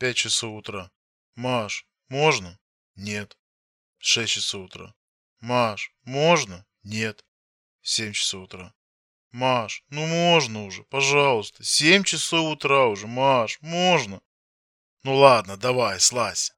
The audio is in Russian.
Пять часов утра. Маш, можно? Нет. Шесть часов утра. Маш, можно? Нет. Семь часов утра. Маш, ну можно уже, пожалуйста. Семь часов утра уже, Маш, можно? Ну ладно, давай, слазь.